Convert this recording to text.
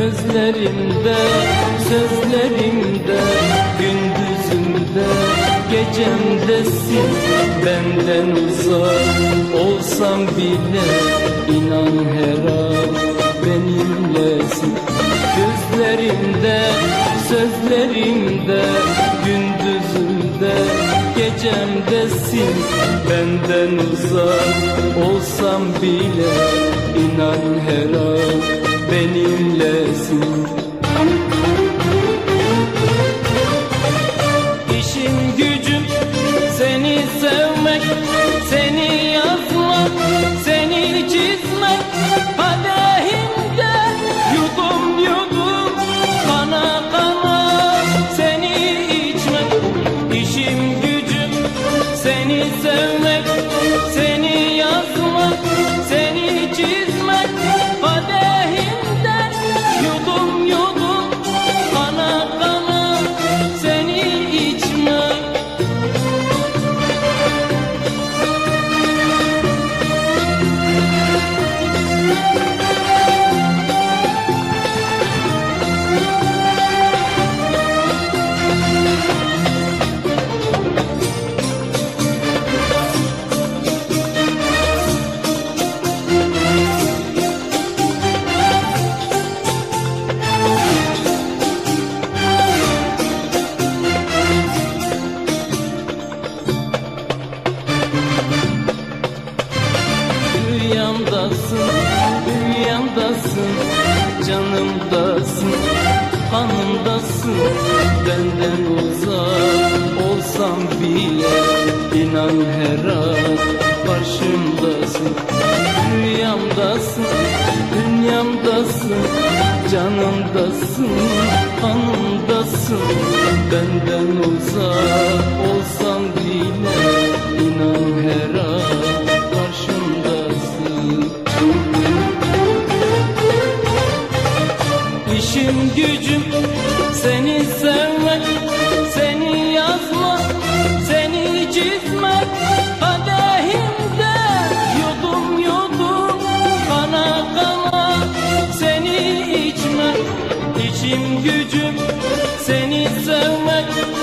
Gözlerimde, sözlerimde, gündüzümde, gecemdesin Benden uzak olsam bile inan her an benimlesin Gözlerimde, sözlerimde, gündüzümde, gecemdesin Benden uzak olsam bile inan her an benimlesin canımdasın, kanımdasın. Benden uzak olsam bile inan her an karşımdasın Rüyamdasın, dünyamdasın, canımdasın, kanımdasın. Benden uzak gücüm seni sevmek